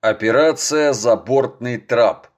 Операция «Забортный трап».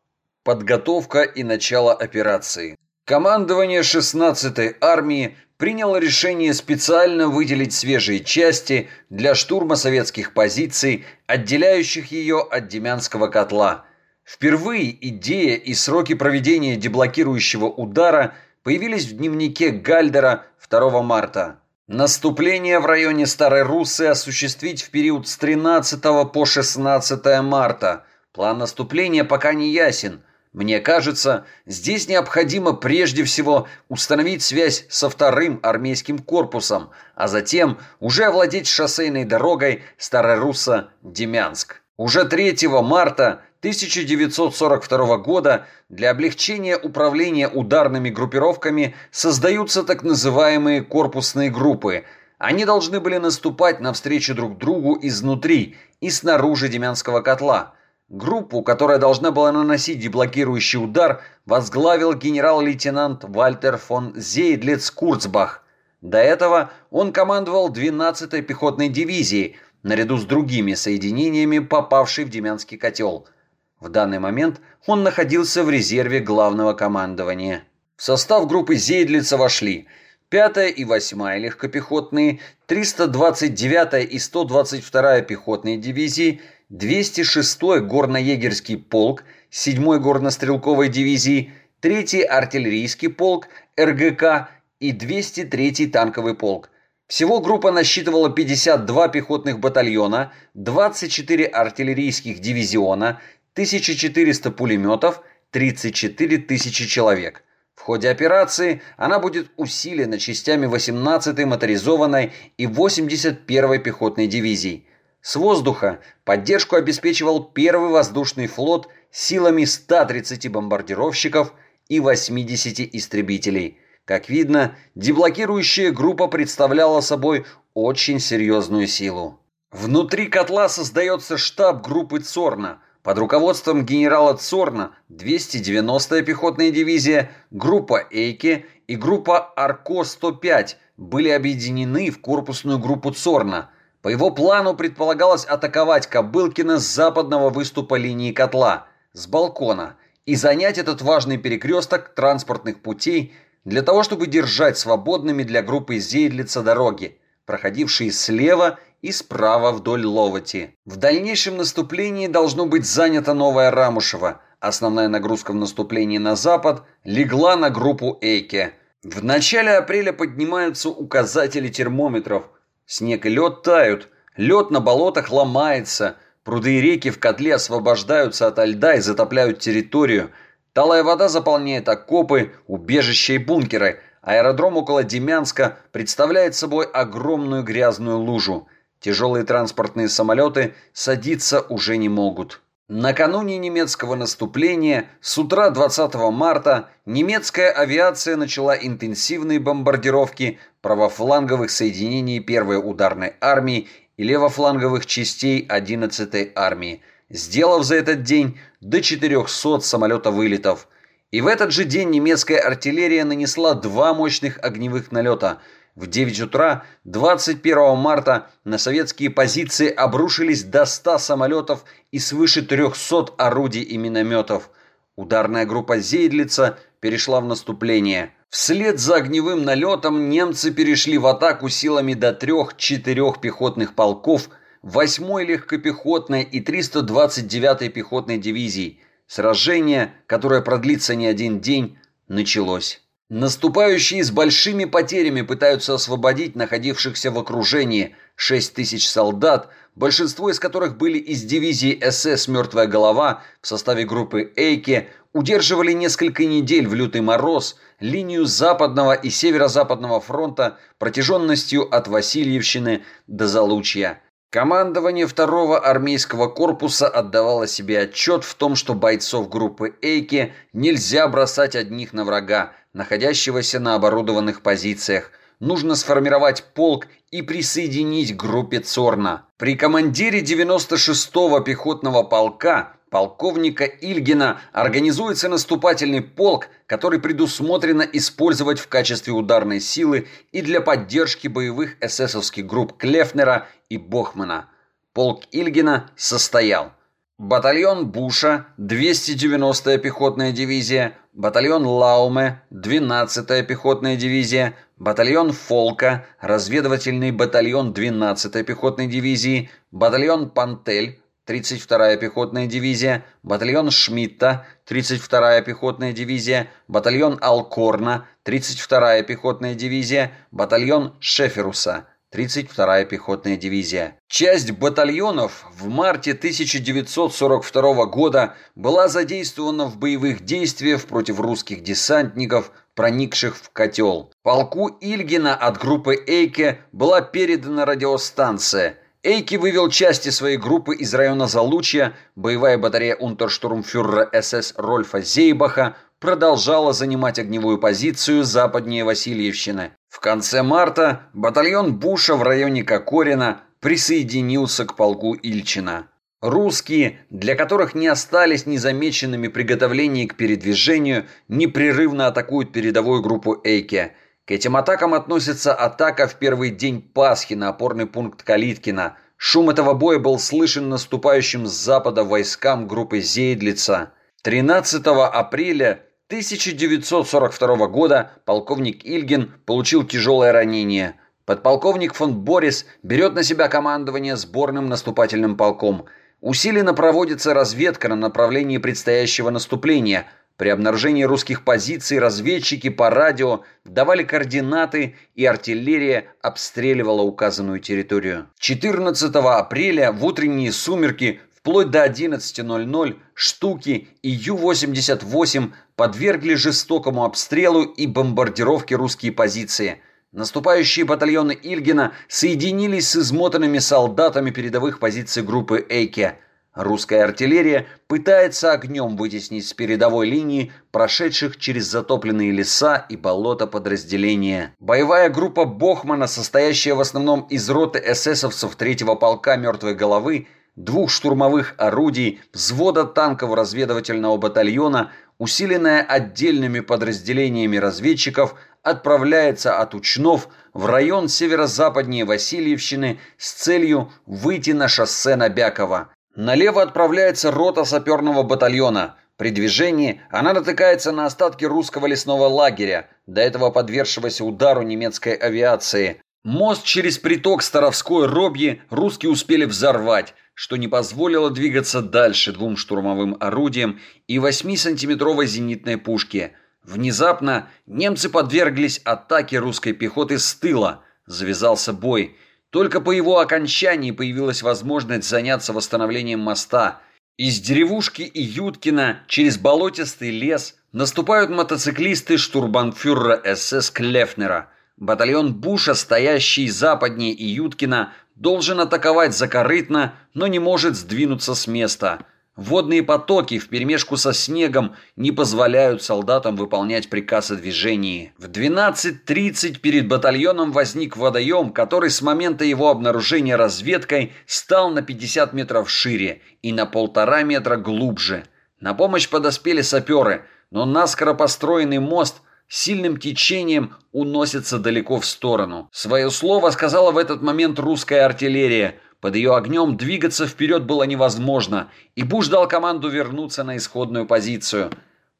Подготовка и начало операции. Командование 16-й армии приняло решение специально выделить свежие части для штурма советских позиций, отделяющих ее от Демянского котла. Впервые идея и сроки проведения деблокирующего удара появились в дневнике Гальдера 2 марта. Наступление в районе Старой Руссы осуществить в период с 13 по 16 марта. План наступления пока не ясен. Мне кажется, здесь необходимо прежде всего установить связь со вторым армейским корпусом, а затем уже овладеть шоссейной дорогой Старорусса-Демянск. Уже 3 марта 1942 года для облегчения управления ударными группировками создаются так называемые корпусные группы. Они должны были наступать навстречу друг другу изнутри и снаружи Демянского котла. Группу, которая должна была наносить деблокирующий удар, возглавил генерал-лейтенант Вальтер фон Зейдлиц-Курцбах. До этого он командовал 12-й пехотной дивизией, наряду с другими соединениями, попавшей в Демянский котел – в данный момент он находился в резерве главного командования. В состав группы Зейдлица вошли 5-я и 8-я легкопехотные, 329-я и 122-я пехотные дивизии, 206-й горно-егерский полк, 7-й горнострелковой дивизии, 3-й артиллерийский полк, РГК и 203-й танковый полк. Всего группа насчитывала 52 пехотных батальона, 24 артиллерийских дивизиона, 1400 пулеметов, 34 тысячи человек. В ходе операции она будет усилена частями 18-й моторизованной и 81-й пехотной дивизий. С воздуха поддержку обеспечивал первый воздушный флот силами 130 бомбардировщиков и 80 истребителей. Как видно, деблокирующая группа представляла собой очень серьезную силу. Внутри котла создается штаб группы Цорна – под руководством генерала Цорна 290-я пехотная дивизия, группа Эйке и группа Арко-105 были объединены в корпусную группу Цорна. По его плану предполагалось атаковать Кобылкино с западного выступа линии котла, с балкона, и занять этот важный перекресток транспортных путей для того, чтобы держать свободными для группы Зейдлица дороги, проходившие слева справа вдоль Ловоти. В дальнейшем наступлении должно быть занята Новая Рамушева. Основная нагрузка в наступлении на запад легла на группу Эйке. В начале апреля поднимаются указатели термометров. Снег и лед тают, лед на болотах ломается, пруды и реки в котле освобождаются от льда и затопляют территорию. Талая вода заполняет окопы, убежища и бункеры. Аэродром около Демянска представляет собой огромную грязную лужу – Тяжелые транспортные самолеты садиться уже не могут. Накануне немецкого наступления, с утра 20 марта, немецкая авиация начала интенсивные бомбардировки правофланговых соединений 1-й ударной армии и левофланговых частей 11-й армии, сделав за этот день до 400 самолета-вылетов. И в этот же день немецкая артиллерия нанесла два мощных огневых налета – в 9 утра 21 марта на советские позиции обрушились до 100 самолетов и свыше 300 орудий и минометов. Ударная группа Зейдлица перешла в наступление. Вслед за огневым налетом немцы перешли в атаку силами до 3-4 пехотных полков, 8-й легкопехотной и 329-й пехотной дивизий. Сражение, которое продлится не один день, началось. Наступающие с большими потерями пытаются освободить находившихся в окружении 6 тысяч солдат, большинство из которых были из дивизии СС «Мертвая голова» в составе группы «Эйке», удерживали несколько недель в лютый мороз линию Западного и Северо-Западного фронта протяженностью от Васильевщины до Залучья. Командование второго армейского корпуса отдавало себе отчет в том, что бойцов группы «Эйке» нельзя бросать одних на врага, находящегося на оборудованных позициях. Нужно сформировать полк и присоединить к группе Цорна. При командире 96-го пехотного полка полковника Ильгина организуется наступательный полк, который предусмотрено использовать в качестве ударной силы и для поддержки боевых эсэсовских групп Клефнера и Бохмана. Полк Ильгина состоял батальон Буша, 290-я пехотная дивизия, батальон Лауме, 12-я пехотная дивизия, батальон Фолка, разведывательный батальон 12-й пехотной дивизии, батальон Пантель, 32-я пехотная дивизия, батальон Шмидта, 32-я пехотная дивизия, батальон Алкорна, 32-я пехотная дивизия, батальон Шеферуса, 32-я пехотная дивизия. Часть батальонов в марте 1942 года была задействована в боевых действиях против русских десантников, проникших в котел. Полку Ильгина от группы Эйке была передана радиостанция. Эйки вывел части своей группы из района Залучья, боевая батарея унтерштурмфюрера СС Рольфа Зейбаха продолжала занимать огневую позицию западнее Васильевщины. В конце марта батальон Буша в районе Кокорина присоединился к полку Ильчина. Русские, для которых не остались незамеченными приготовления к передвижению, непрерывно атакуют передовую группу Эйке. К этим атакам относится атака в первый день Пасхи на опорный пункт Калиткина. Шум этого боя был слышен наступающим с запада войскам группы Зейдлица. 13 апреля 1942 года полковник Ильгин получил тяжелое ранение. Подполковник фон Борис берет на себя командование сборным наступательным полком. Усиленно проводится разведка на направлении предстоящего наступления. При обнаружении русских позиций разведчики по радио давали координаты, и артиллерия обстреливала указанную территорию. 14 апреля в утренние сумерки вплоть до 11.00 штуки и Ю-88 подвергли жестокому обстрелу и бомбардировке русские позиции. Наступающие батальоны Ильгина соединились с измотанными солдатами передовых позиций группы Эйке. Русская артиллерия пытается огнем вытеснить с передовой линии прошедших через затопленные леса и болота подразделения. Боевая группа Бохмана, состоящая в основном из роты эсэсовцев третьего полка «Мертвой головы», двух штурмовых орудий, взвода танково-разведывательного батальона, усиленная отдельными подразделениями разведчиков, отправляется от Учнов в район северо-западнее Васильевщины с целью выйти на шоссе Набякова. Налево отправляется рота саперного батальона. При движении она натыкается на остатки русского лесного лагеря, до этого подвергшегося удару немецкой авиации. Мост через приток Старовской Робьи русские успели взорвать, что не позволило двигаться дальше двум штурмовым орудиям и 8-сантиметровой зенитной пушке. Внезапно немцы подверглись атаке русской пехоты с тыла. Завязался бой. Только по его окончании появилась возможность заняться восстановлением моста. Из деревушки и Юткина через болотистый лес наступают мотоциклисты штурбанфюрера СС Клефнера – Батальон Буша, стоящий западнее Июткина, должен атаковать закорытно, но не может сдвинуться с места. Водные потоки вперемешку со снегом не позволяют солдатам выполнять приказ о движении. В 12.30 перед батальоном возник водоем, который с момента его обнаружения разведкой стал на 50 метров шире и на полтора метра глубже. На помощь подоспели саперы, но наскоро построенный мост – сильным течением уносится далеко в сторону. Свое слово сказала в этот момент русская артиллерия. Под ее огнем двигаться вперед было невозможно, и Буш дал команду вернуться на исходную позицию.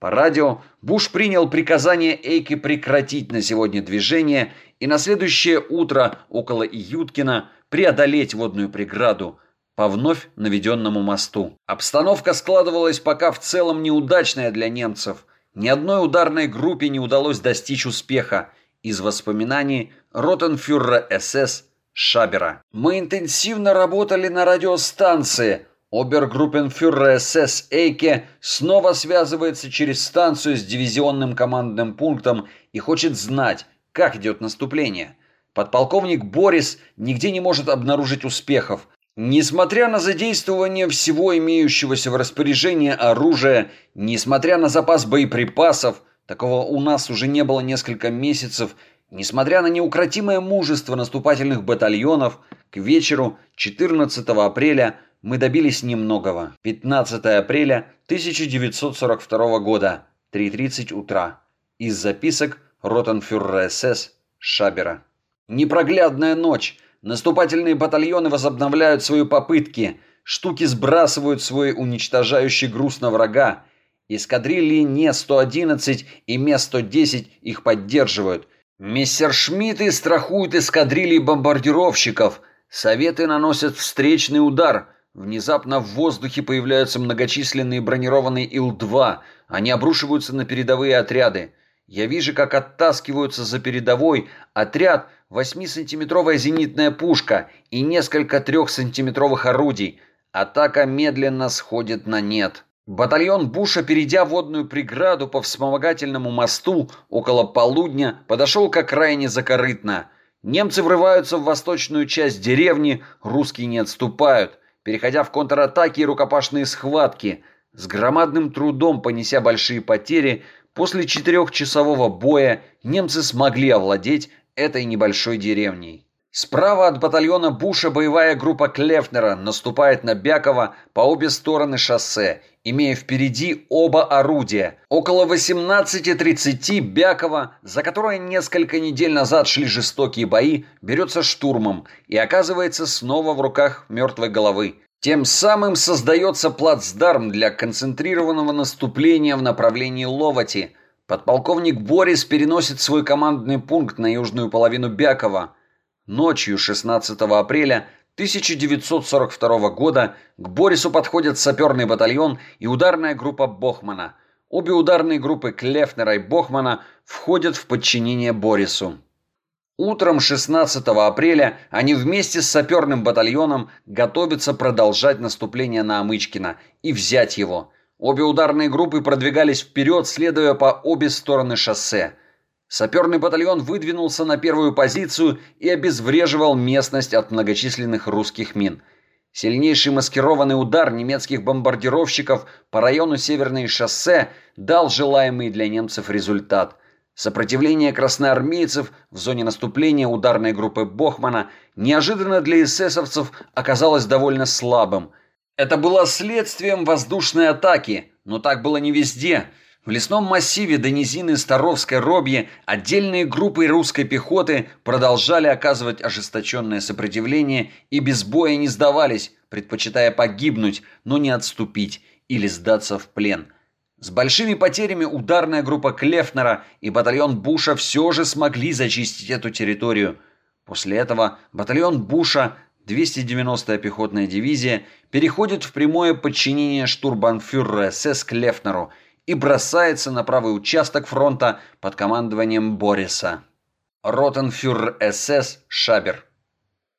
По радио Буш принял приказание Эйке прекратить на сегодня движение и на следующее утро около Июткина преодолеть водную преграду по вновь наведенному мосту. Обстановка складывалась пока в целом неудачная для немцев – ни одной ударной группе не удалось достичь успеха. Из воспоминаний Ротенфюрера СС Шабера. «Мы интенсивно работали на радиостанции», Обергруппенфюрер СС Эйке снова связывается через станцию с дивизионным командным пунктом и хочет знать, как идет наступление. Подполковник Борис нигде не может обнаружить успехов. Несмотря на задействование всего имеющегося в распоряжении оружия, несмотря на запас боеприпасов, такого у нас уже не было несколько месяцев, несмотря на неукротимое мужество наступательных батальонов, к вечеру 14 апреля мы добились немногого. 15 апреля 1942 года, 3.30 утра. Из записок Ротенфюрера СС Шабера. Непроглядная ночь – Наступательные батальоны возобновляют свои попытки. Штуки сбрасывают свой уничтожающий груз на врага. Эскадрильи Не-111 и Ме-110 их поддерживают. Мессершмитты страхуют эскадрильи бомбардировщиков. Советы наносят встречный удар. Внезапно в воздухе появляются многочисленные бронированные Ил-2. Они обрушиваются на передовые отряды. Я вижу, как оттаскиваются за передовой отряд 8-сантиметровая зенитная пушка и несколько 3-сантиметровых орудий. Атака медленно сходит на нет. Батальон Буша, перейдя водную преграду по вспомогательному мосту, около полудня подошел к окраине Закорытна. Немцы врываются в восточную часть деревни, русские не отступают, переходя в контратаки и рукопашные схватки. С громадным трудом, понеся большие потери, После четырехчасового боя немцы смогли овладеть этой небольшой деревней. Справа от батальона Буша боевая группа Клефнера наступает на Бякова по обе стороны шоссе, имея впереди оба орудия. Около 18.30 Бякова, за которое несколько недель назад шли жестокие бои, берется штурмом и оказывается снова в руках мертвой головы. Тем самым создается плацдарм для концентрированного наступления в направлении Ловати. Подполковник Борис переносит свой командный пункт на южную половину Бякова. Ночью 16 апреля 1942 года к Борису подходят саперный батальон и ударная группа Бохмана. Обе ударные группы Клефнера и Бохмана входят в подчинение Борису. Утром 16 апреля они вместе с саперным батальоном готовятся продолжать наступление на Амычкино и взять его. Обе ударные группы продвигались вперед, следуя по обе стороны шоссе. Саперный батальон выдвинулся на первую позицию и обезвреживал местность от многочисленных русских мин. Сильнейший маскированный удар немецких бомбардировщиков по району Северное шоссе дал желаемый для немцев результат. Сопротивление красноармейцев в зоне наступления ударной группы Бохмана неожиданно для эсэсовцев оказалось довольно слабым. Это было следствием воздушной атаки, но так было не везде. В лесном массиве до низины Старовской Робьи отдельные группы русской пехоты продолжали оказывать ожесточенное сопротивление и без боя не сдавались, предпочитая погибнуть, но не отступить или сдаться в плен – с большими потерями ударная группа Клефнера и батальон Буша все же смогли зачистить эту территорию. После этого батальон Буша, 290-я пехотная дивизия, переходит в прямое подчинение штурбанфюрера СС Клефнеру и бросается на правый участок фронта под командованием Бориса. Ротенфюрер СС Шабер.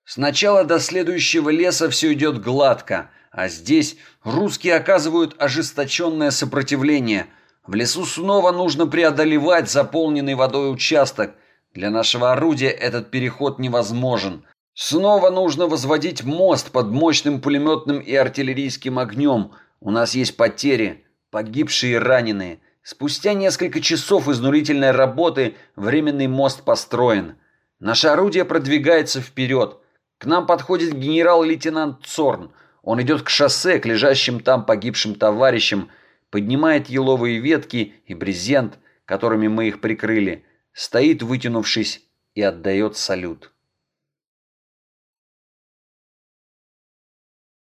Сначала до следующего леса все идет гладко – а здесь русские оказывают ожесточенное сопротивление. В лесу снова нужно преодолевать заполненный водой участок. Для нашего орудия этот переход невозможен. Снова нужно возводить мост под мощным пулеметным и артиллерийским огнем. У нас есть потери, погибшие и раненые. Спустя несколько часов изнурительной работы временный мост построен. Наше орудие продвигается вперед. К нам подходит генерал-лейтенант Цорн. Он идет к шоссе, к лежащим там погибшим товарищам, поднимает еловые ветки и брезент, которыми мы их прикрыли, стоит, вытянувшись, и отдает салют.